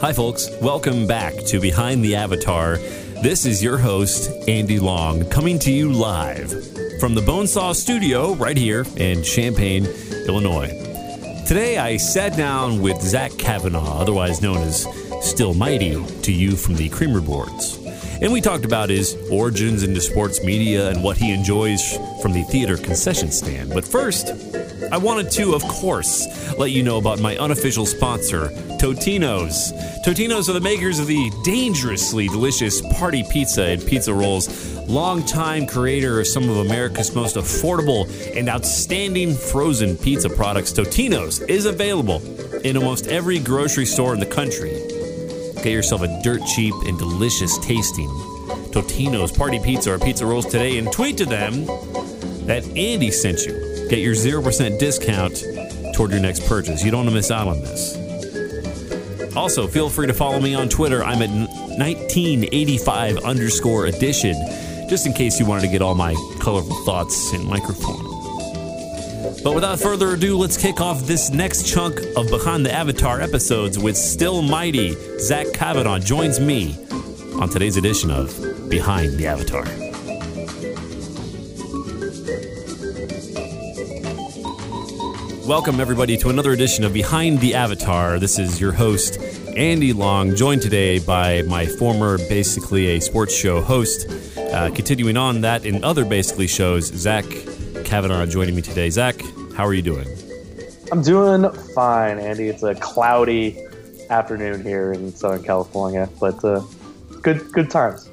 Hi, folks. Welcome back to Behind the Avatar. This is your host, Andy Long, coming to you live from the Bonesaw Studio right here in Champaign, Illinois. Today, I sat down with Zach Kavanaugh, otherwise known as Still Mighty to you from the Creamer Boards. And we talked about his origins into sports media and what he enjoys from the theater concession stand. But first, I wanted to, of course, let you know about my unofficial sponsor, Totino's. Totino's are the makers of the dangerously delicious party pizza and pizza rolls, longtime creator of some of America's most affordable and outstanding frozen pizza products. Totino's is available in almost every grocery store in the country. Get yourself a dirt cheap and delicious tasting Totino's Party Pizza or Pizza Rolls today and tweet to them that Andy sent you. Get your 0% discount toward your next purchase. You don't want to miss out on this. Also, feel free to follow me on Twitter. I'm at 1985 underscore edition, just in case you wanted to get all my colorful thoughts in microphone. But without further ado, let's kick off this next chunk of Behind the Avatar episodes with Still Mighty. Zach Kavanaugh joins me on today's edition of Behind the Avatar. Welcome, everybody, to another edition of Behind the Avatar. This is your host, Andy Long, joined today by my former, basically a sports show host. Uh, continuing on that in other basically shows, Zach Kavanaugh joining me today. Zach, how are you doing? I'm doing fine, Andy. It's a cloudy afternoon here in Southern California, but uh, good good times.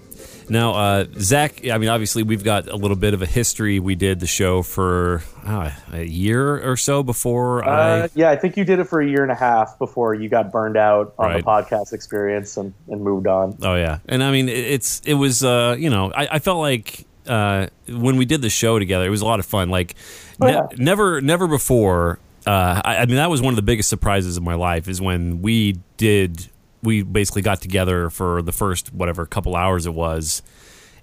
Now, uh, Zach, I mean, obviously, we've got a little bit of a history. We did the show for uh, a year or so before Uh, I. yeah, I think you did it for a year and a half before you got burned out on Right. the podcast experience and, and moved on. Oh yeah, and I mean, it's it was uh, you know, I, I felt like uh, when we did the show together, it was a lot of fun. Like, Oh, ne- never never before. Uh, I, I mean, that was one of the biggest surprises of my life is when we did. We basically got together for the first whatever couple hours it was.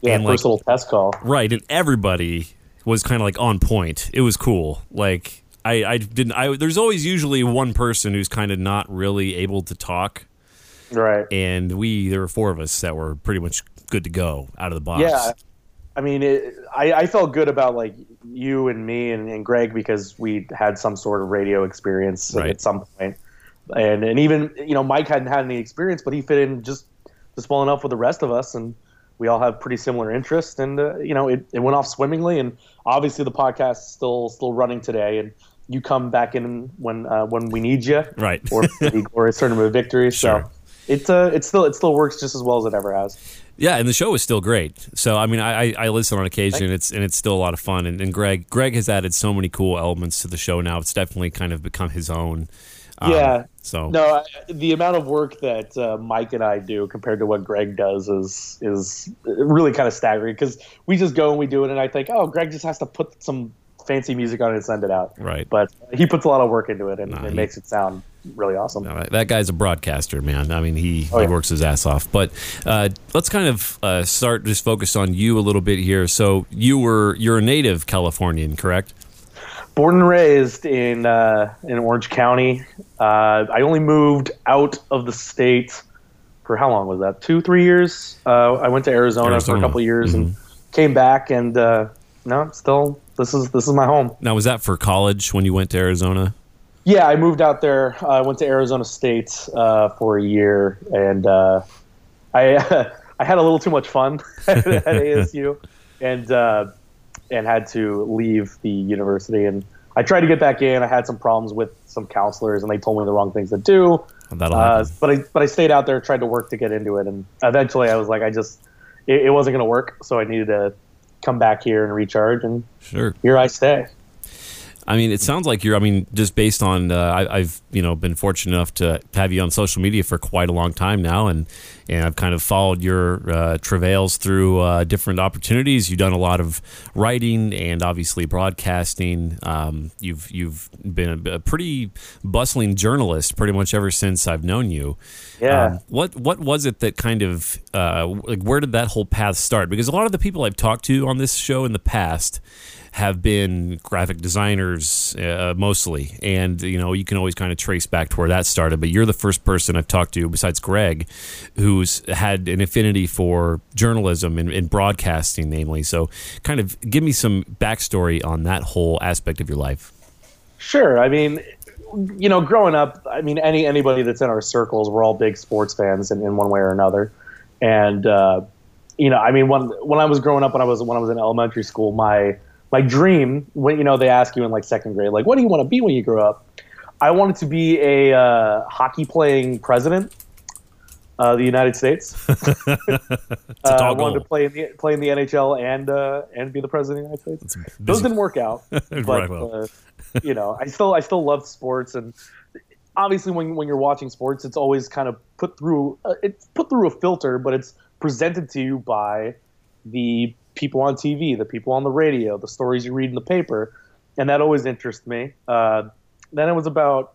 Yeah, And, first like- little test call. Right, and everybody was kind of like on point. It was cool. Like I, I didn't. I there's always usually one person who's kind of not really able to talk, Right. and we there were four of us that were pretty much good to go out of the box. Yeah. I mean, it, I, I felt good about like you and me and, and Greg because we had some sort of radio experience Right. at some point, and and even you know Mike hadn't had any experience, but he fit in just just well enough with the rest of us, and we all have pretty similar interests, and uh, you know it, it went off swimmingly, and obviously the podcast is still still running today, and you come back in when uh, when we need you, Right. or or a certain of victory, Sure. so. It, uh, it still it still works just as well as it ever has. Yeah, and the show is still great. So I mean, I, I I listen on occasion. And It's and it's still a lot of fun. And, and Greg Greg has added so many cool elements to the show now. It's definitely kind of become his own. Um, Yeah. So No, I- the amount of work that uh, Mike and I do compared to what Greg does is is really kind of staggering because we just go and we do it, and I think, oh, Greg just has to put some fancy music on it and send it out. Right. But he puts a lot of work into it, and Nah, it he- makes it sound really awesome. No, that guy's a broadcaster, man. I mean, he, Oh, he works his ass off. But uh, let's kind of uh, start just focus on you a little bit here. So you were you're a native Californian, correct? Born and raised in uh, in Orange County. Uh, I only moved out of the state for how long was that? Two, three years. Uh, I went to Arizona, for a couple of years and came back, and uh, no, still this is this is my home. Now, was that for college when you went to Arizona? Yeah, I moved out there. I went to Arizona State uh, for a year, and uh, I I had a little too much fun at ASU, and uh, and had to leave the university. And I tried to get back in. I had some problems with some counselors, and they told me the wrong things to do. That'll Uh, happen. but I but I stayed out there, tried to work to get into it, and eventually I was like, I just it, it wasn't going to work, so I needed to come back here and recharge, and Sure. here I stay. I mean, it sounds like you're. I mean, just based on uh, I, I've you know been fortunate enough to have you on social media for quite a long time now, and and I've kind of followed your uh, travails through uh, different opportunities. You've done a lot of writing and obviously broadcasting. Um, you've you've been a, a pretty bustling journalist pretty much ever since I've known you. Yeah. Um, what what was it that kind of uh, like where did that whole path start? Because a lot of the people I've talked to on this show in the past have been graphic designers uh, mostly, and you know you can always kind of trace back to where that started. But you're the first person I've talked to besides Greg, who's had an affinity for journalism and, and broadcasting, namely. So, kind of give me some backstory on that whole aspect of your life. Sure. I mean, you know, growing up, I mean, any anybody that's in our circles, we're all big sports fans in, in one way or another. And uh, you know, I mean, when when I was growing up, when I was when I was in elementary school, my my dream, when you know, they ask you in like second grade, like, what do you want to be when you grow up? I wanted to be a uh, hockey playing president of the United States. uh, I wanted to play in the play in the NHL and uh, and be the president of the United States. Those didn't work out, but right, well. Uh, you know, I still I still love sports and obviously when when you're watching sports, it's always kind of put through uh, it's put through a filter, but it's presented to you by the people on TV, the people on the radio, the stories you read in the paper, and that always interests me. Uh, then it was about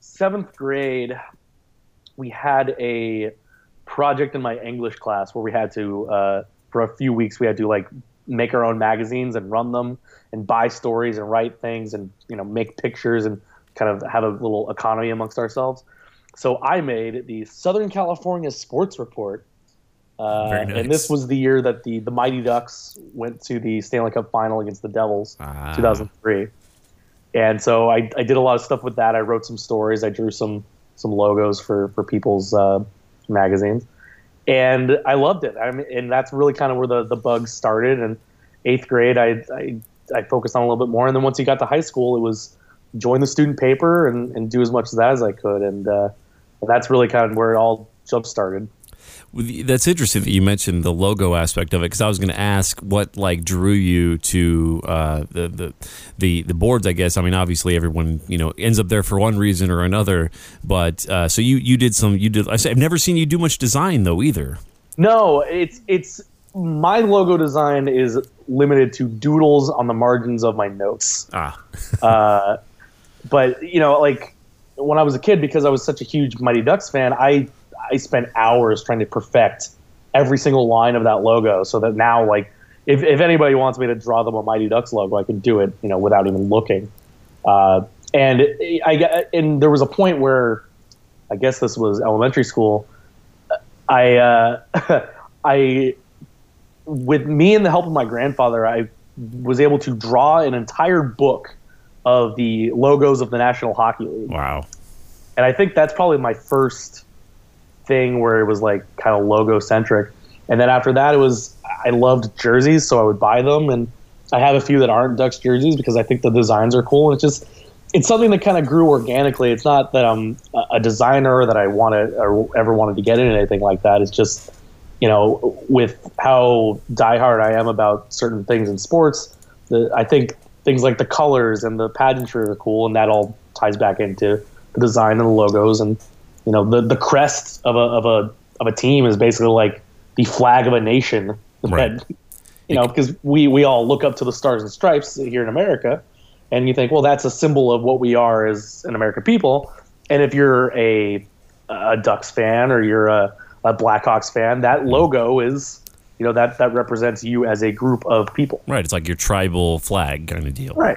seventh grade. We had a project in my English class where we had to, uh, for a few weeks, we had to like make our own magazines and run them and buy stories and write things and you know make pictures and kind of have a little economy amongst ourselves. So I made the Southern California Sports Report, uh, nice. And this was the year that the, the Mighty Ducks went to the Stanley Cup final against the Devils, ah. 2003. And so I, I did a lot of stuff with that. I wrote some stories. I drew some some logos for for people's uh, magazines, and I loved it. I mean, and that's really kind of where the the bugs started. And eighth grade, I, I I focused on a little bit more. And then once you got to high school, it was join the student paper and, and do as much of that as I could. And, uh, and that's really kind of where it all jump started. That's interesting that you mentioned the logo aspect of it because I was going to ask what like drew you to uh, the, the the the boards. I guess I mean obviously everyone you know ends up there for one reason or another. But uh, so you you did some you did. I've never seen you do much design though either. No, it's it's my logo design is limited to doodles on the margins of my notes. Ah, uh, but you know like when I was a kid because I was such a huge Mighty Ducks fan, I I spent hours trying to perfect every single line of that logo so that now like if, if anybody wants me to draw them a Mighty Ducks logo, I can do it, you know, without even looking. Uh, and I and there was a point where I guess this was elementary school. I uh, I with me and the help of my grandfather, I was able to draw an entire book of the logos of the National Hockey League. Wow. And I think that's probably my first thing where it was like kind of logo centric. And then after that, it was I loved jerseys, so I would buy them, and I have a few that aren't Ducks jerseys because I think the designs are cool. And it's just it's something that kind of grew organically. It's not that I'm a designer that I wanted or ever wanted to get into anything like that. It's just you know with how diehard I am about certain things in sports, the, I think things like the colors and the pageantry are cool, and that all ties back into the design and the logos and you know the the crest of a of a of a team is basically like the flag of a nation. Right. you know, because we we all look up to the stars and stripes here in America, and you think, well, that's a symbol of what we are as an American people. And if you're a a Ducks fan or you're a, a Blackhawks fan, that mm-hmm. logo is you know that that represents you as a group of people. Right. It's like your tribal flag kind of deal. Right.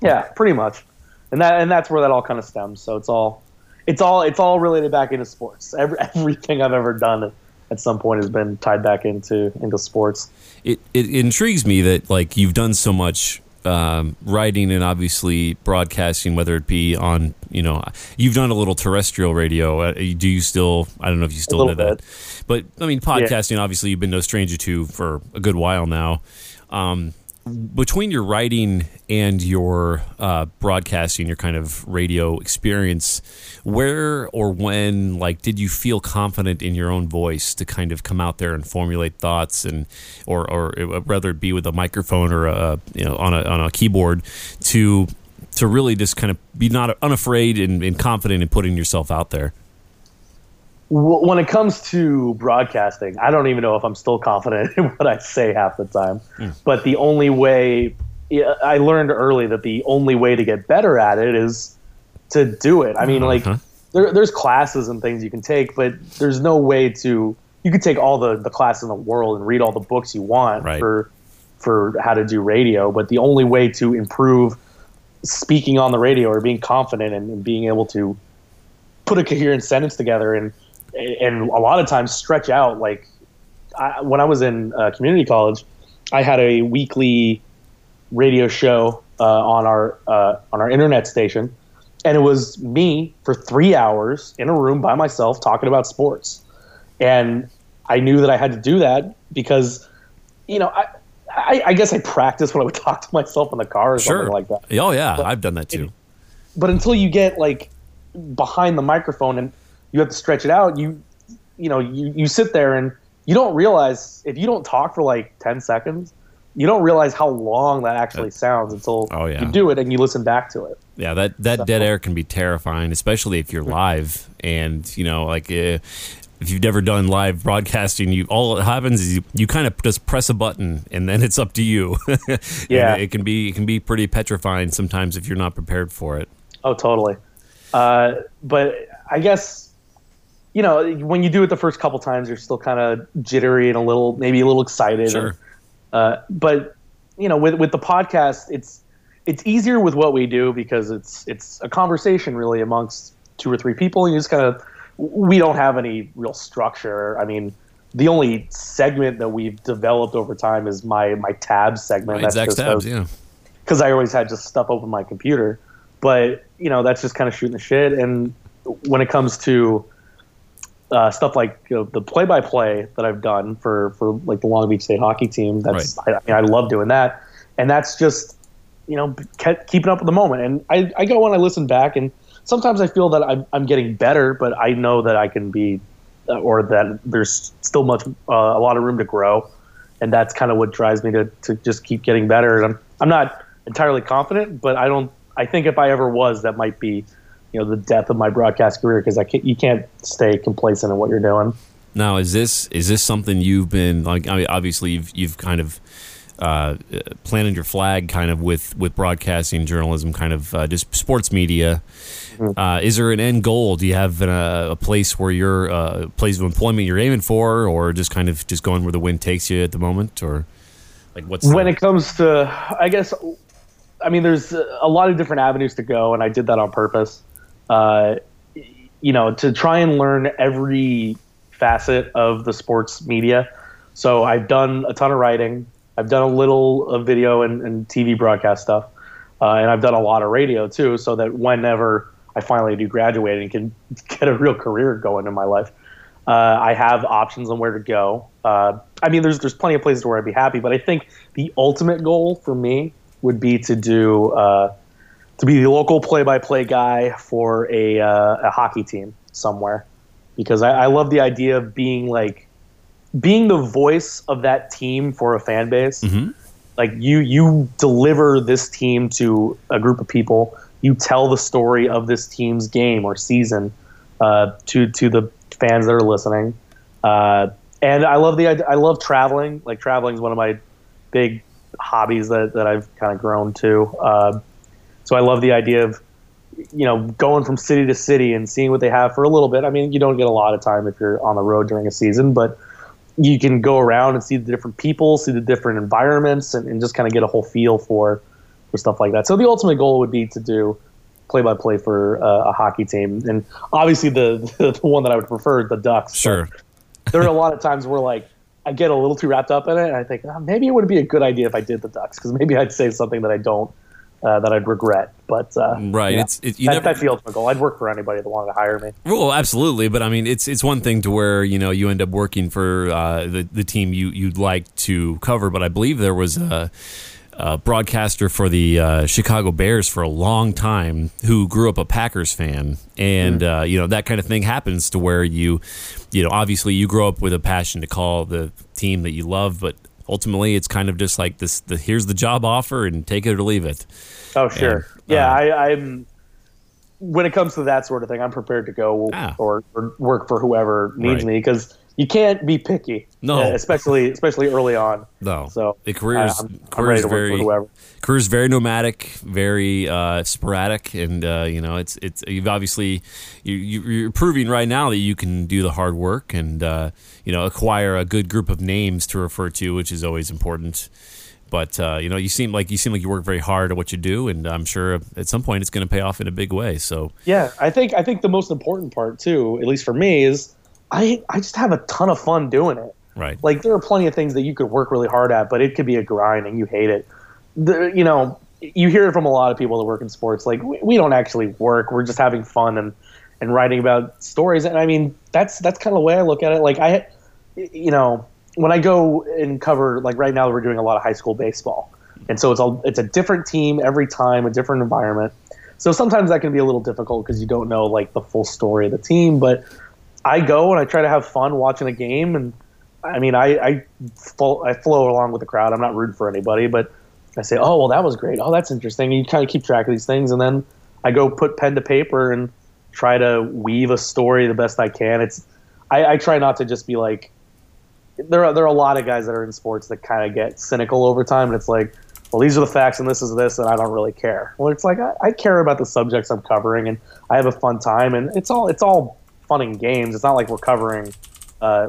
Yeah, pretty much. And that and that's where that all kind of stems. So it's all it's all it's all related back into sports. Every, everything I've ever done at some point has been tied back into into sports. It it intrigues me that like you've done so much um, writing and obviously broadcasting, whether it be on you know you've done a little terrestrial radio. Uh, do you still? I don't know if you still do that, but I mean podcasting. Yeah. Obviously, you've been no stranger to for a good while now. Um, between your writing and your uh, broadcasting, your kind of radio experience, where or when, like, did you feel confident in your own voice to kind of come out there and formulate thoughts, and or or rather it be with a microphone or a you know on a on a keyboard to to really just kind of be not unafraid and, and confident in putting yourself out there when it comes to broadcasting, I don't even know if I'm still confident in what I say half the time. Mm. But the only way I learned early that the only way to get better at it is to do it. I mean, uh-huh. like there, there's classes and things you can take, but there's no way to. You could take all the the classes in the world and read all the books you want right. for for how to do radio, but the only way to improve speaking on the radio or being confident and, and being able to put a coherent sentence together and and a lot of times stretch out like I, when I was in uh, community college, I had a weekly radio show uh, on our uh, on our internet station, and it was me for three hours in a room by myself talking about sports, and I knew that I had to do that because, you know, I. I, I guess I practiced when I would talk to myself in the car or Sure. something like that Oh yeah, But- I've done that too. but until you get like behind the microphone and you have to stretch it out you you know you, you sit there and you don't realize if you don't talk for like 10 seconds you don't realize how long that actually sounds until Oh, yeah. you do it and you listen back to it Yeah, that that dead air can be terrifying, especially if you're live and you know, like uh, if you've never done live broadcasting, you all it happens is you, you kind of just press a button and then it's up to you. Yeah. it can be it can be pretty petrifying sometimes if you're not prepared for it. oh totally uh, but i guess you know when you do it the first couple times you're still kind of jittery and a little maybe a little excited Sure. and, Uh, but you know, with with the podcast, it's it's easier with what we do because it's it's a conversation really amongst two or three people. You just kind of we don't have any real structure. I mean, the only segment that we've developed over time is my my tabs segment. Right, Zach's just tabs, yeah. because I always had just stuff open my computer. But you know, that's just kind of shooting the shit. And when it comes to uh, stuff like you know, the play-by-play that I've done for for like the Long Beach State hockey team, that's I, I mean I love doing that, and that's just you know ke- keeping up with the moment. And I I go and I listen back, and sometimes I feel that I'm I'm getting better, but I know that I can be, uh, or that there's still much uh, a lot of room to grow and that's kind of what drives me to, to just keep getting better. And I'm I'm not entirely confident, but I don't. I think if I ever was, that might be, you know, the death of my broadcast career because I can't, you can't stay complacent in what you're doing. Now, is this is this something you've been like? I mean, obviously, you've you've kind of uh, planted your flag, kind of with with broadcasting journalism, kind of uh, just sports media. Uh, is there an end goal? Do you have an, uh, a place where you're uh, place of employment you're aiming for, or just kind of just going where the wind takes you at the moment, or like what's when the- it comes to i guess i mean there's a lot of different avenues to go and i did that on purpose uh, you know to try and learn every facet of the sports media. So i've done a ton of writing. I've done a little of video and, and tv broadcast stuff. Uh, and i've done a lot of radio too so that whenever i finally do graduate and can get a real career going in my life uh, I have options on where to go. Uh, I mean, there's there's plenty of places where I'd be happy, but I think the ultimate goal for me would be to do uh, to be the local play-by-play guy for a uh, a hockey team somewhere, because I, I love the idea of being like being the voice of that team for a fan base. Mhm. Like you you deliver this team to a group of people. You tell the story of this team's game or season uh, to to the fans that are listening. Uh, and I love the I love traveling. Like traveling is one of my big hobbies that, that I've kind of grown to. Uh, so I love the idea of you know going from city to city and seeing what they have for a little bit. I mean, you don't get a lot of time if you're on the road during a season, but you can go around and see the different people, see the different environments, and, and just kind of get a whole feel for for stuff like that. So the ultimate goal would be to do play by play for uh, a hockey team, and obviously the, the one that I would prefer is the Ducks. sure? there are a lot of times where like I get a little too wrapped up in it, and I think "Ah, maybe it would be a good idea if I did the Ducks because maybe I'd say something that I don't. Uh, that I'd regret, but uh, Right, yeah. it's- it- you that, never- that's the ultimate goal. I'd work for anybody that wanted to hire me. Well, absolutely, but I mean, it's it's one thing to where you know you end up working for uh, the the team you you'd like to cover, but I believe there was a, a broadcaster for the uh, Chicago Bears for a long time who grew up a Packers fan, and uh, you know that kind of thing happens to where you, you know, obviously you grow up with a passion to call the team that you love, but ultimately it's kind of just like this: the, here's the job offer, and take it or leave it. Oh sure, And, yeah. uh, I, I'm when it comes to that sort of thing, I'm prepared to go Ah. or, or work for whoever needs Right. me because you can't be picky. No. uh, especially especially early on. No, So the career's I- I'm, I'm career's ready to work very whoever. career's very nomadic, very uh, sporadic, and uh, you know it's it's you've obviously you, you- you're proving right now that you can do the hard work and uh, you know acquire a good group of names to refer to, which is always important. But uh, you know, you seem like you seem like you work very hard at what you do, and I'm sure at some point it's going to pay off in a big way. So yeah, I think I think the most important part too, at least for me, is I I just have a ton of fun doing it. right, Like there are plenty of things that you could work really hard at, but it could be a grind and you hate it. The, you know, you hear it from a lot of people that work in sports. Like we, we don't actually work; we're just having fun and and writing about stories. And I mean, that's that's kind of the way I look at it. Like I, you know, when I go and cover, like right now, we're doing a lot of high school baseball, and so it's all it's a different team every time, a different environment. So sometimes that can be a little difficult because you don't know like the full story of the team. But I go and I try to have fun watching a game, and I mean, I I, fo- I flow along with the crowd. I'm not rooting for anybody, but I say, oh well, that was great. Oh, that's interesting. And you kind of keep track of these things, and then I go put pen to paper and try to weave a story the best I can. It's I, I try not to just be like there are there are a lot of guys that are in sports that kind of get cynical over time, and it's like, well, these are the facts, and this is this, and I don't really care. Well, it's like I, I care about the subjects I'm covering, and I have a fun time, and it's all it's all fun and games. It's not like we're covering uh,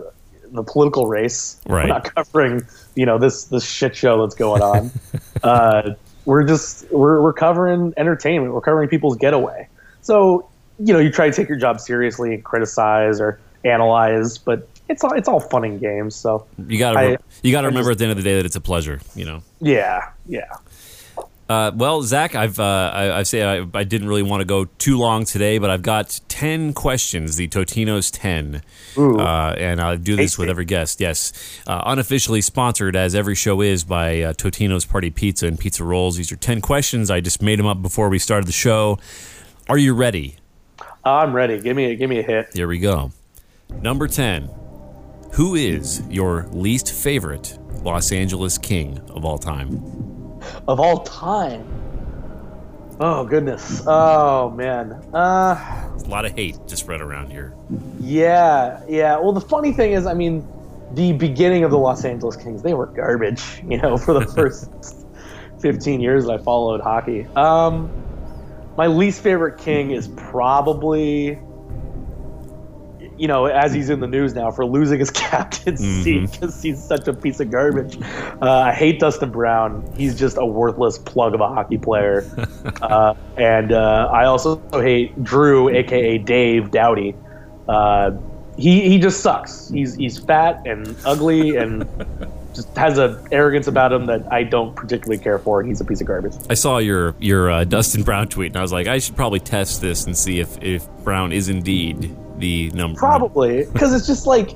the political race. Right. We're not covering you know this this shit show that's going on. uh, we're just we're we're covering entertainment. We're covering people's getaway. So you know you try to take your job seriously and criticize or analyze, but it's all it's all fun and games. So you got to I- you got to I remember just- at the end of the day that it's a pleasure. You know. yeah, yeah. Uh, well, Zach, I've uh, I, I say I, I didn't really want to go too long today, but I've got ten questions, the Totino's ten, uh, and I'll do this with every guest. Yes, uh, unofficially sponsored as every show is by uh, Totino's Party Pizza and Pizza Rolls. These are ten questions. I just made them up before we started the show. Are you ready? I'm ready. Give me a, give me a hit. Here we go. Number 10. Who is your least favorite Los Angeles King of all time? Of all time. Oh goodness. Oh man. Uh a lot of hate just spread around here. yeah, yeah. Well the funny thing is, I mean, the beginning of the Los Angeles Kings, they were garbage, you know, for the first 15 years that I followed hockey. Um my least favorite king is probably you know, as he's in the news now for losing his captaincy because he's such a piece of garbage. Uh, I hate Dustin Brown. He's just a worthless plug of a hockey player. uh, and uh, I also hate Drew, aka Dave Dowdy. Uh, he he just sucks. He's he's fat and ugly and just has an arrogance about him that I don't particularly care for. And he's a piece of garbage. I saw your your uh, Dustin Brown tweet, and I was like, I should probably test this and see if if Brown is indeed the number. Probably because it's just like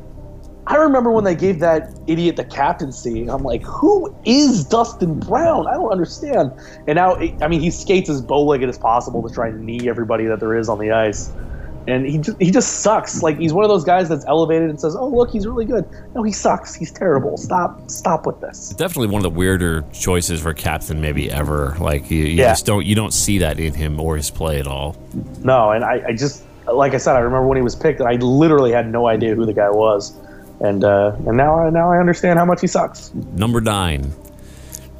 I remember when they gave that idiot the captaincy. I'm like, who is Dustin Brown? I don't understand. And now, I mean, he skates as bow-legged as possible to try and knee everybody that there is on the ice. And he just, he just sucks. Like he's one of those guys that's elevated and says, "Oh, look, he's really good." No, he sucks. He's terrible. Stop, stop with this. Definitely one of the weirder choices for captain maybe ever. Like you, you Yeah. just don't you don't see that in him or his play at all. No, and I, I just, like I said, I remember when he was picked, and I literally had no idea who the guy was. And uh, and now I now I understand how much he sucks. Number nine.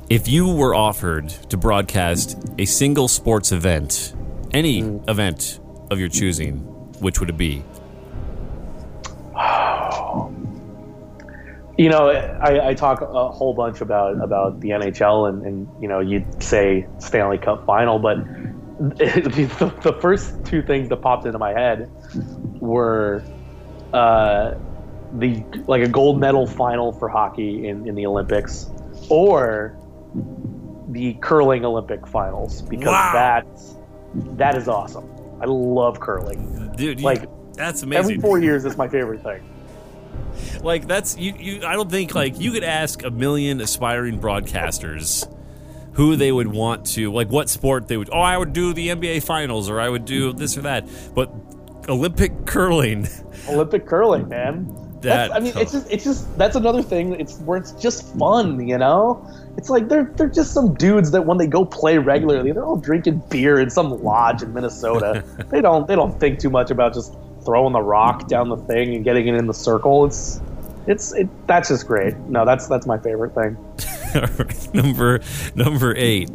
If you were offered to broadcast a single sports event, any event of your choosing, which would it be? You know, I, I talk a whole bunch about about the NHL, and, and you know, you'd say Stanley Cup final, but the, the first two things that popped into my head were uh, the like a gold medal final for hockey in, in the Olympics, or the curling Olympic finals because Wow. that that is awesome. I love curling. Dude, you- Like, that's amazing. Every four years, it's my favorite thing. like that's you, you I don't think like you could ask a million aspiring broadcasters who they would want to like what sport they would oh I would do the NBA finals or I would do this or that but Olympic curling Olympic curling, man. That- That's, I mean, it's just it's just that's another thing. It's where it's just fun, you know. It's like they're they're just some dudes that when they go play regularly, they're all drinking beer in some lodge in Minnesota. they don't they don't think too much about just throwing the rock down the thing and getting it in the circle. It's it's it, that's just great. No, that's that's my favorite thing. All right, number number eight.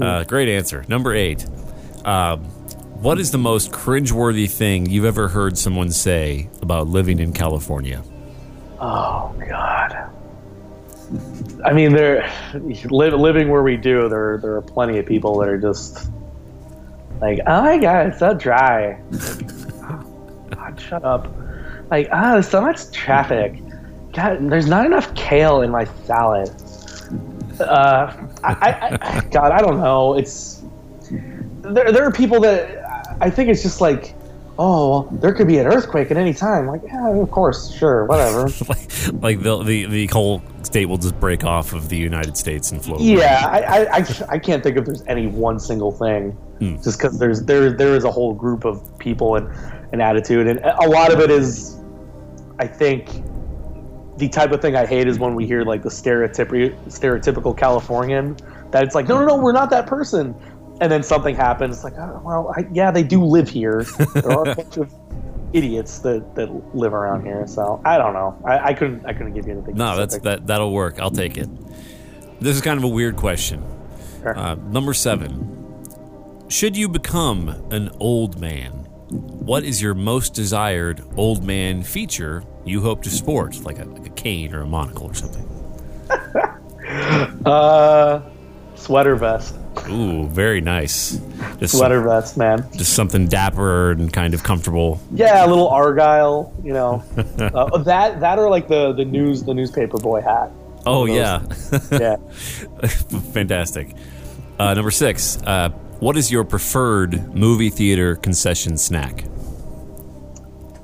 Uh, great answer. Number eight. Um, what is the most cringeworthy thing you've ever heard someone say about living in California? Oh God. I mean, there, li- living where we do, there there are plenty of people that are just like, oh my god, it's so dry. God, shut up. Like, ah, there's so much traffic. God, there's not enough kale in my salad. Uh, I, I, I, God, I don't know. It's there. There are people that I think it's just like, oh, well, there could be an earthquake at any time. Like, yeah, of course, sure, whatever. like, the, the the whole state will just break off of the United States and float. away. Yeah, I, I, I, I can't think if there's any one single thing, Hmm. just because there's there there is a whole group of people and an attitude, and a lot of it is, I think, the type of thing I hate is when we hear like the stereotypical stereotypical Californian that it's like no no no we're not that person, and then something happens it's like oh, well I, yeah they do live here there are a bunch of idiots that, that live around here so I don't know I, I couldn't I couldn't give you anything No, that's that that'll work. I'll take it. This is kind of a weird question. Sure. Uh, number seven. Should you become an old man? What is your most desired old man feature you hope to sport, like a, like a cane or a monocle or something? Uh, sweater vest. Ooh, very nice. Just Sweater vest, man. just something dapper and kind of comfortable. Yeah, a little argyle. You know, uh, that that or like the the news the newspaper boy hat. Oh yeah, Yeah. fantastic. Uh, number six. Uh, what is your preferred movie theater concession snack?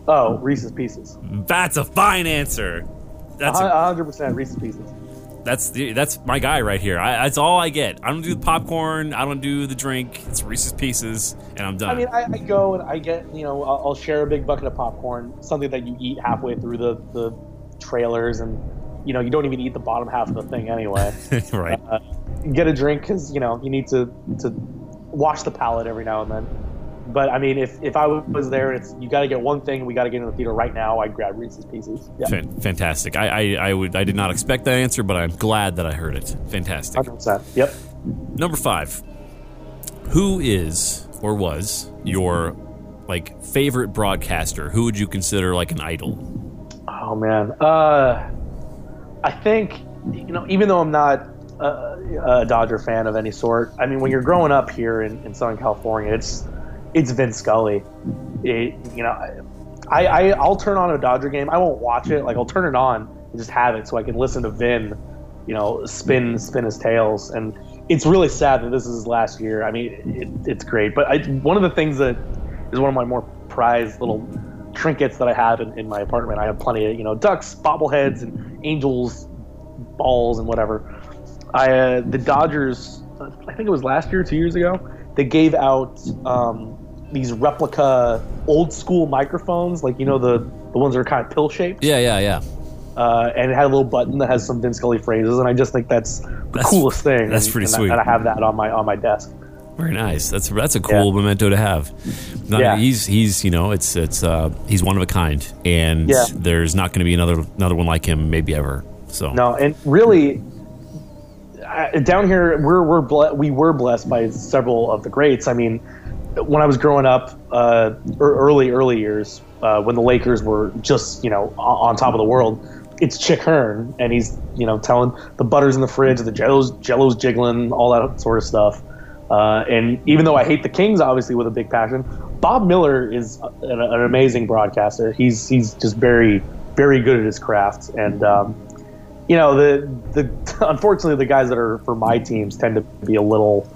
Oh, Reese's Pieces. That's a fine answer. That's hundred percent Reese's Pieces. that's the, that's my guy right here. I, that's all I get. I don't do the popcorn. I don't do the drink. It's Reese's Pieces, and I'm done. I mean, I, I go and I get you know I'll, I'll share a big bucket of popcorn, something that you eat halfway through the the trailers, and you know you don't even eat the bottom half of the thing anyway. right. uh, get a drink because you know you need to to wash the palate every now and then. But I mean, if, if I was there, and it's you got to get one thing. We got to get in the theater right now. I'd grab Reese's Pieces. Yeah, Fan- fantastic. I, I, I would I did not expect that answer, but I'm glad that I heard it. Fantastic. hundred percent. Yep. Number five. Who is or was your like favorite broadcaster? Who would you consider like an idol? Oh man, uh, I think you know, even though I'm not a, a Dodger fan of any sort, I mean, when you're growing up here in, in Southern California, it's it's Vince Scully. It, you know, I, I I'll turn on a Dodger game. I won't watch it. Like I'll turn it on and just have it so I can listen to Vin, you know, spin spin his tails. And it's really sad that this is his last year. I mean, it, it's great, but I, one of the things that is one of my more prized little trinkets that I have in, in my apartment. I have plenty of you know ducks, bobbleheads, and angels balls and whatever. I uh, the Dodgers. I think it was last year, two years ago. They gave out um, these replica old school microphones, like you know the the ones that are kind of pill shaped. Yeah, yeah, yeah. Uh, and it had a little button that has some Vince Scully phrases, and I just think that's the That's- coolest thing. that's and- pretty and I- sweet. and I have that on my on my desk. Very nice. That's that's a cool memento to have. No, Yeah. he's he's you know it's it's uh, he's one of a kind, and Yeah. there's not going to be another another one like him maybe ever. So No, and really, uh, down here we're we're ble- we were blessed by several of the greats. I mean, when I was growing up, uh, early early years, uh, when the Lakers were just you know on, on top of the world, it's Chick Hearn, and he's you know telling the butters in the fridge, the Jello's Jello's jiggling, all that sort of stuff. Uh, and even though I hate the Kings, obviously with a big passion, Bob Miller is an, an amazing broadcaster. He's he's just very very good at his craft, and um, you know the the unfortunately the guys that are for my teams tend to be a little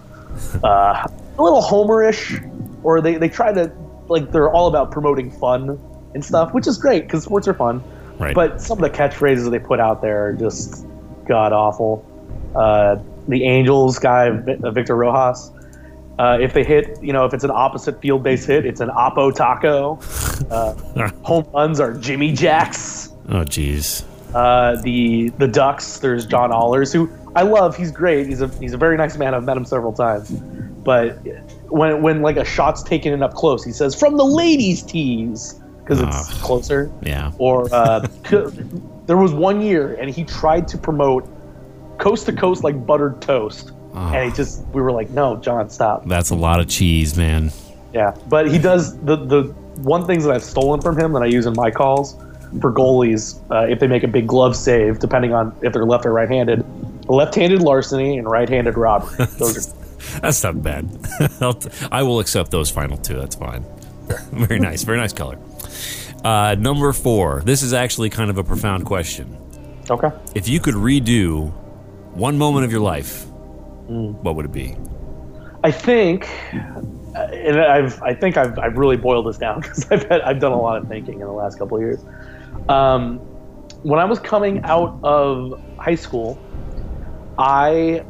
uh, a little homerish, or they they try to like they're all about promoting fun and stuff, which is great because sports are fun. Right. But some of the catchphrases they put out there are just god awful. Uh, the Angels guy, uh, Victor Rojas. Uh, if they hit, you know, if it's an opposite field base hit, it's an oppo taco. Uh, home runs are Jimmy Jacks. oh jeez. Uh, the the Ducks, there's John Ahlers, who I love. He's great. He's a he's a very nice man. I've met him several times. But when when like a shot's taken in up close, he says from the ladies' tees because it's Ah. closer. Yeah. Or uh, there was one year, and he tried to promote coast to coast like buttered toast, Ah. and he just we were like, no, John, stop. That's a lot of cheese, man. Yeah, but he does the the one things that I've stolen from him that I use in my calls for goalies uh, if they make a big glove save, depending on if they're left or right-handed. left-handed larceny and right-handed robbery. Those are That's not bad. T- I will accept those final two. That's fine. Very nice. Very nice color. Uh, number four. This is actually kind of a profound question. okay. If you could redo one moment of your life, what would it be? I think, uh, and I've I think I've, I've really boiled this down because I've had, I've done a lot of thinking in the last couple of years. Um, when I was coming out of high school, I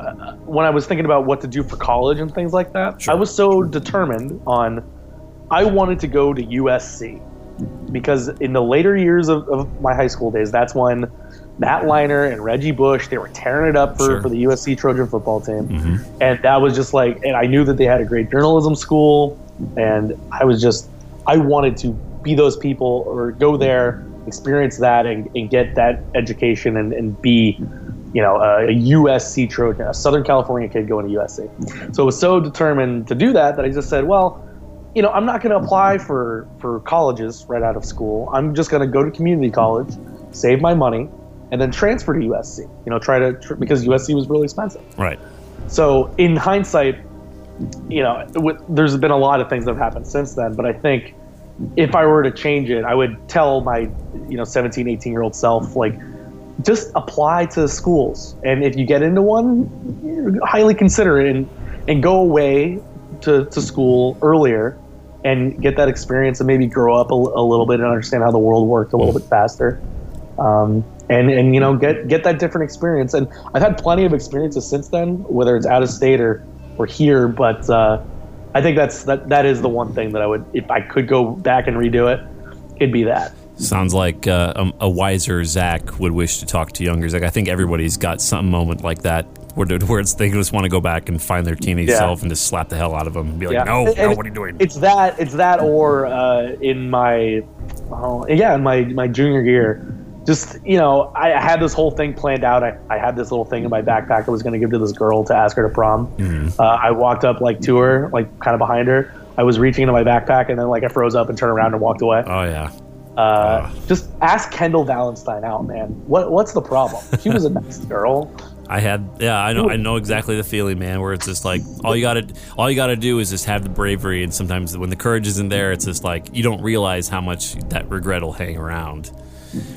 uh, when I was thinking about what to do for college and things like that, Sure. I was so determined on I wanted to go to USC because in the later years of, of my high school days, that's when Matt Leinart and Reggie Bush they were tearing it up for, Sure. for the USC Trojan football team, and that was just like, and I knew that they had a great journalism school, and I was just I wanted to be those people or go there, experience that, and, and get that education and, and be you know, a, a USC Trojan, a Southern California kid going to USC. So I was so determined to do that that I just said, well, you know, I'm not going to apply for for colleges right out of school. I'm just going to go to community college, save my money, and then transfer to USC. You know, try to tr- because USC was really expensive. Right. So in hindsight, you know, with, there's been a lot of things that have happened since then. But I think if I were to change it, I would tell my, you know, 17, 18 year old self, like, just apply to schools. And if you get into one, highly consider it and, and go away to, to school earlier and get that experience and maybe grow up a, a little bit and understand how the world worked a little bit faster. Um, and, and you know get get that different experience and I've had plenty of experiences since then whether it's out of state or or here but uh, I think that's that that is the one thing that I would if I could go back and redo it it'd be that Sounds like uh, a, a wiser Zach would wish to talk to younger Zach. I think everybody's got some moment like that where, they- where it's, they just want to go back and find their teenage Yeah. self and just slap the hell out of them and be like, no, And- no, and what are you doing? It's that. It's that, or uh, in my, oh, yeah, in my my junior year, just you know, I, I had this whole thing planned out. I, I had this little thing in my backpack I was going to give to this girl to ask her to prom. Mm-hmm. Uh, I walked up like to her, like kind of behind her. I was reaching into my backpack, and then like I froze up and turned around and walked away. Oh, yeah. Uh, just ask Kendall Valentine out, man. What what's the problem? She was a nice girl. I had yeah, I know I know exactly the feeling, man, where it's just like all you gotta all you gotta do is just have the bravery and sometimes when the courage isn't there, it's just like you don't realize how much that regret will hang around.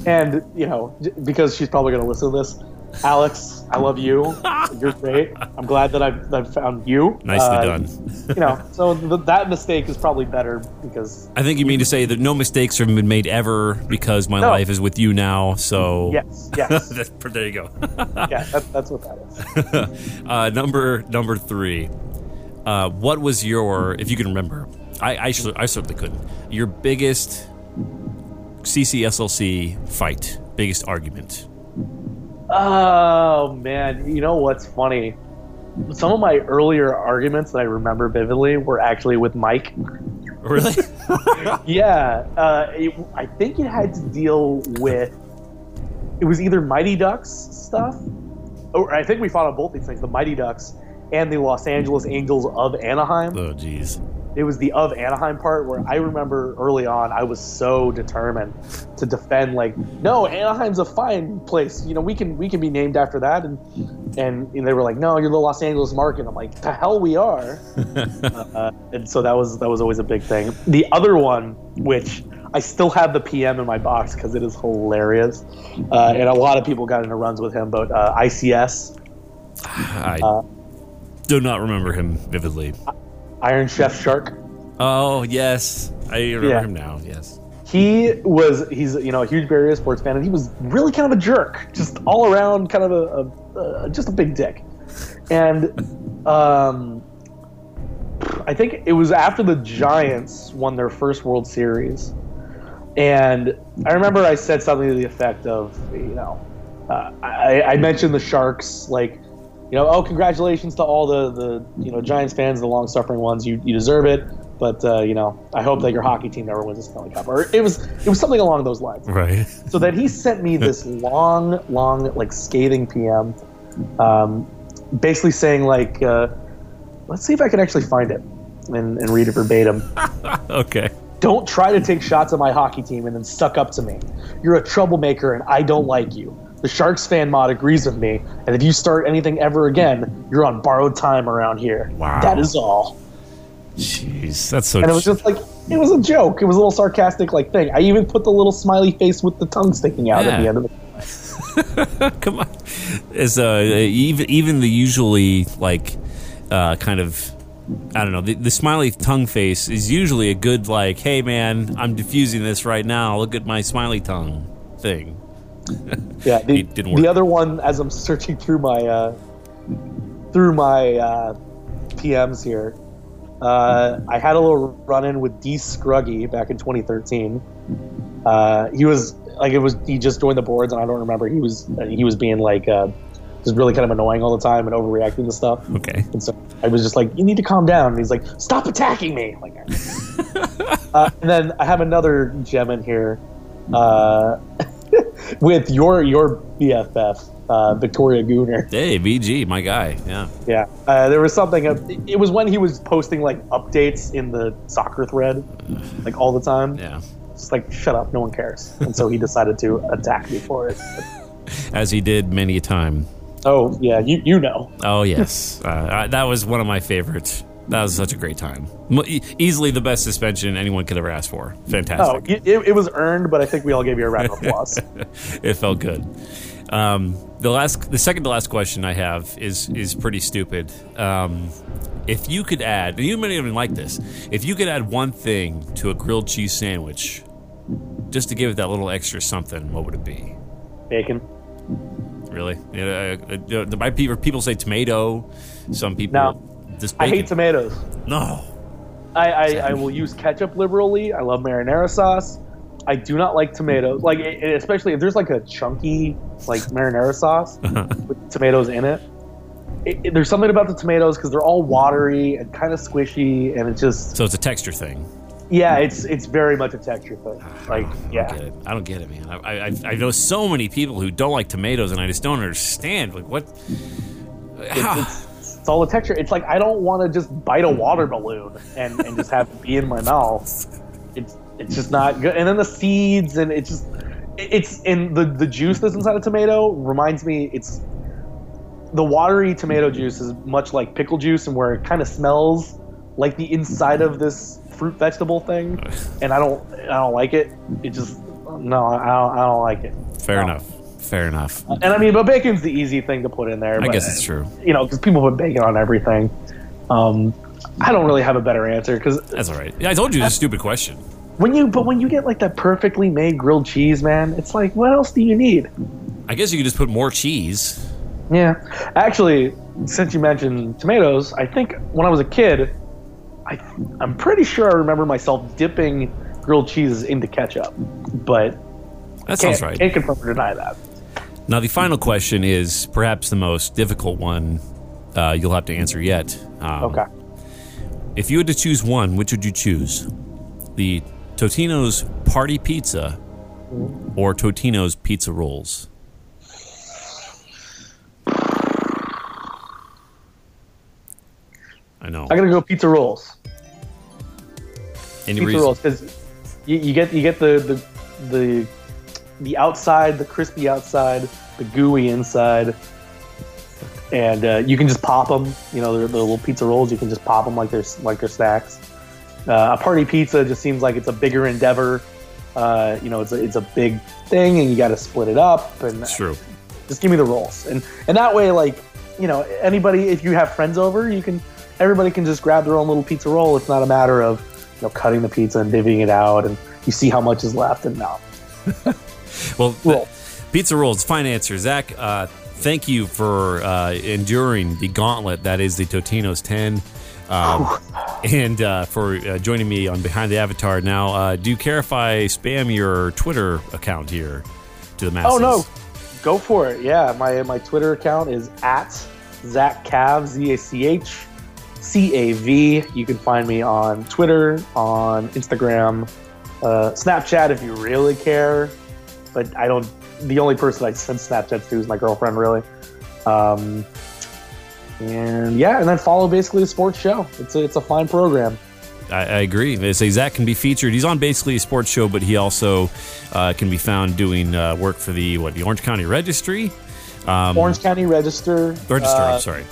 And you know, because she's probably going to listen to this, Alex, I love you. You're great. I'm glad that I've, that I've found you. Nicely Uh, done. You know, so th- that mistake is probably better because I think you mean to say that no mistakes have been made ever because my No. life is with you now, so yes, yes, there you go. yeah, that, that's what that is. uh, number number three. Uh, what was your, if you can remember? I I, I certainly couldn't. Your biggest CCSLC fight, biggest argument. Oh man, you know what's funny? Some of my earlier arguments that I remember vividly were actually with Mike. Really? Yeah, uh, it, I think it had to deal with. It was either Mighty Ducks stuff, or I think we fought on both these things: the Mighty Ducks and the Los Angeles Angels of Anaheim. oh, jeez. It was the of Anaheim part where I remember early on I was so determined to defend like, no, Anaheim's a fine place. You know, we can we can be named after that, and and, and they were like, no, you're the Los Angeles market. I'm like, the hell we are. uh, and so that was that was always a big thing. The other one, which I still have the PM in my box because it is hilarious, uh, and a lot of people got into runs with him. But uh, ICS, I Uh, do not remember him vividly. Iron Chef Shark. Oh, yes. I remember Yeah. him now, yes. he was he's you know a huge Bay Area sports fan and he was really kind of a jerk just all around kind of a, a, a just a big dick and um i think it was after the giants won their first world series and i remember i said something to the effect of you know uh, I, I mentioned the sharks like you know oh congratulations to all the the you know giants fans the long suffering ones you, you deserve it but uh, you know i hope that your hockey team never wins a stanley cup or it was it was something along those lines Right. so then he sent me this long long like scathing pm um, basically saying like uh, let's see if i can actually find it and, and read it verbatim okay. don't try to take shots at my hockey team and then suck up to me. You're a troublemaker and I don't like you. The Sharks fan mod agrees with me, and if you start anything ever again, you're on borrowed time around here. Wow. That is all. Jeez, that's so. And it was just like it was a joke. It was a little sarcastic like thing. I even put the little smiley face with the tongue sticking out Yeah. at the end of it. Come on. Is uh even even the usually like uh kind of I don't know the, the smiley tongue face is usually a good like hey man I'm diffusing this right now look at my smiley tongue thing. Yeah, the, It didn't work. the other one as I'm searching through my uh, through my uh, PMs here, uh, I had a little run in with D Scruggy back in 2013. Uh, he was like it was he just joined the boards and I don't remember he was he was being like uh, just really kind of annoying all the time and overreacting to stuff. Okay. And so I was just like, "You need to calm down." And he's like, "Stop attacking me!" Like, uh, and then I have another gem in here uh, with your your BFF, uh, Victoria Gooner. Hey VG my guy yeah Yeah, uh, there was something. It was when he was posting like updates in the soccer thread, like all the time. yeah Just like, shut up, no one cares. And so he decided to attack me for it. as he did many a time. Oh yeah, you you know. Oh yes, uh, I, that was one of my favorites. That was such a great time. Easily the best suspension anyone could ever ask for. Oh, Fantastic. it, it was earned, but I think we all gave you a round of applause. it felt good. Um, the last, the second to last question I have is is pretty stupid. Um, if you could add, and you may even like this, if you could add one thing to a grilled cheese sandwich, just to give it that little extra something, what would it be? Bacon. Really? Yeah, uh, uh, the my people people say tomato. Some people. No. Just I hate tomatoes. No. I, I, I will use ketchup liberally. I love marinara sauce. I do not like tomatoes. Like it, it- especially if there's like a chunky like marinara sauce with tomatoes in it. It, it- There's something about the tomatoes because they're all watery and kind of squishy, and it just So it's a texture thing. yeah, it's it's very much a texture thing. Ah, like I don't yeah, get it. I don't get it, man. I, I, I know so many people who don't like tomatoes, and I just don't understand. Like, what? How? it's, it's all the texture. It's like I don't want to just bite a water balloon and, and just have it be in my mouth. It's it's just not good. And then the seeds and it's just it's in the the juice that's inside a tomato reminds me it's the watery tomato juice is much like pickle juice and where it kind of smells like the inside of this fruit vegetable thing and I don't I don't like it. It just no, I don't, I don't like it. Fair No. enough. Fair enough. And I mean, but bacon's the easy thing to put in there. I but- guess it's true. you know, because people put bacon on everything. Um, I don't really have a better answer because That's all right. Yeah, I told you it's a stupid question. when you, but when you get like that perfectly made grilled cheese, man, it's like, what else do you need? I guess you could just put more cheese. Yeah, actually, since you mentioned tomatoes, I think when I was a kid, I, I'm pretty sure I remember myself dipping grilled cheeses into ketchup, but That sounds can't, right. can't confirm or deny that. Now, the final question is perhaps the most difficult one uh, you'll have to answer yet. Um, Okay. If you had to choose one, which would you choose? The Totino's Party Pizza or Totino's Pizza Rolls? I know. I gotta go pizza rolls. Any pizza reason? rolls because you, you get you get the, the the the outside, the crispy outside, the gooey inside, and uh, you can just pop them. You know, the, little pizza rolls. You can just pop them like they're like they're snacks. Uh, a party pizza just seems like it's a bigger endeavor. Uh, you know, it's a, it's a big thing, and you got to split it up. And It's true. just give me the rolls, and and that way, like you know, anybody if you have friends over, you can everybody can just grab their own little pizza roll. It's not a matter of you know cutting the pizza and divvying it out, and you see how much is left, and no, Well, th- pizza rolls, fine answer. Zach, uh, thank you for uh, enduring the gauntlet that is the Totino's 10. Um, and uh, for uh, joining me on Behind the Avatar. Now, uh, do you care if I spam your Twitter account here to the masses? Oh no, go for it. Yeah, my my Twitter account is at Zach Cav Z A C H C A V. You can find me on Twitter, on Instagram, uh, Snapchat if you really care. But I don't. The only person I send Snapchats to is my girlfriend, really. Um, and yeah, and then follow basically the sports show. It's a, it's a fine program. I, I agree. They say Zach can be featured. He's on basically a sports show, but he also uh, can be found doing uh, work for the what the Orange County Registry. Um, Orange County Register. Register. I'm uh, sorry.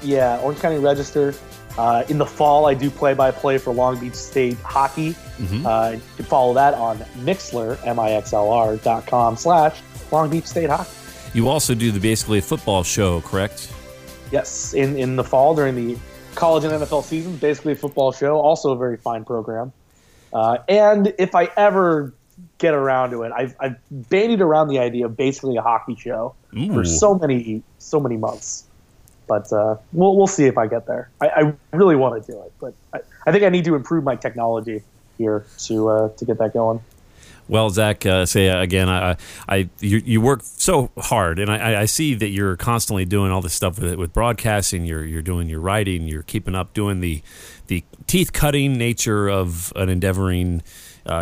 Yeah, Orange County Register. Uh, in the fall, I do play-by-play for Long Beach State hockey. Mm-hmm. Uh, you can follow that on Mixlr, M-I-X-L-R dot com slash Long Beach State hockey. You also do the basically football show, correct? Yes, in in the fall during the college and NFL season, basically a football show. Also a very fine program. Uh, and if I ever get around to it, I've, I've bandied around the idea of basically a hockey show Ooh. for so many so many months. But uh, we'll we'll see if I get there. I, I really want to do it, but I, I think I need to improve my technology here to uh, to get that going. Well, Zach, uh, say again, I, I you, you, work so hard, and I, I, see that you're constantly doing all this stuff with, with broadcasting. You're you're doing your writing. You're keeping up doing the the teeth cutting nature of an endeavoring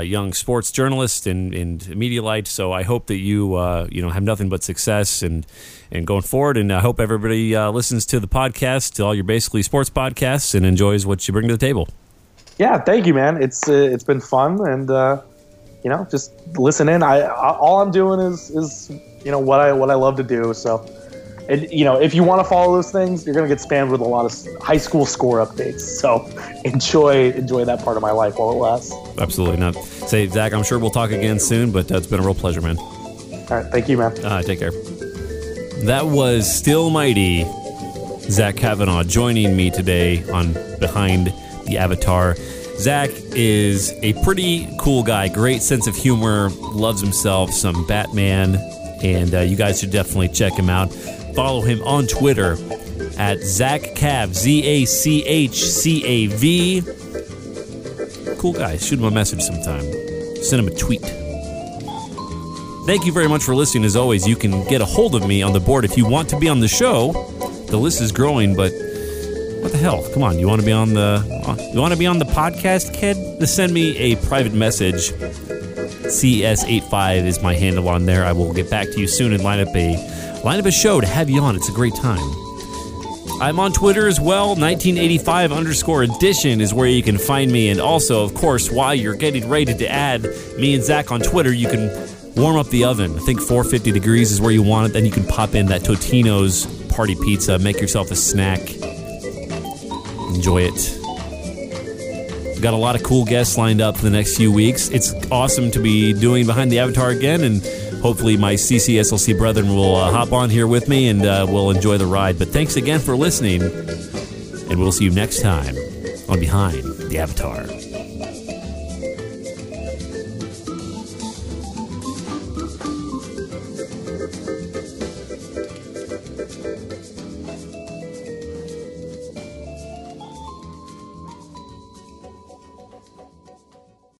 young sports journalist and, and Medialite. So I hope that you uh, you know have nothing but success and and going forward. And I hope everybody uh, listens to the podcast, to all your basically sports podcasts, and enjoys what you bring to the table. Yeah, thank you, man. It's uh, it's been fun and you know, just listen in. I, I all I'm doing is is you know what I what I love to do. So, and you know, if you want to follow those things, you're gonna get spammed with a lot of high school score updates. So, enjoy enjoy that part of my life while it lasts. Absolutely not. Say, Zach, I'm sure we'll talk again soon, but uh, it's been a real pleasure, man. All right, thank you, man. Uh, take care. That was still mighty. Zach Kavanaugh joining me today on Behind the Avatar. Zach is a pretty cool guy, great sense of humor, loves himself some Batman, and uh, you guys should definitely check him out. Follow him on Twitter at Zach Cav, Z A C H C A V. Cool guy. Shoot him a message sometime. Send him a tweet. Thank you very much for listening. As always, you can get a hold of me on the board if you want to be on the show. The list is growing, but what the hell? Come on, you want to be on the you want to be on the podcast, kid? Just send me a private message. CS85 is my handle on there. I will get back to you soon and line up a line up a show to have you on. It's a great time. I'm on Twitter as well. 1985 underscore edition is where you can find me. And also, of course, while you're getting ready to add me and Zach on Twitter, you can warm up the oven. I think 450 degrees is where you want it. Then you can pop in that Totino's party pizza, make yourself a snack Enjoy it. Got a lot of cool guests lined up for the next few weeks. It's awesome to be doing Behind the Avatar again, and hopefully my CCSLC brethren will uh, hop on here with me and uh, we'll enjoy the ride. But thanks again for listening, and we'll see you next time on Behind the Avatar.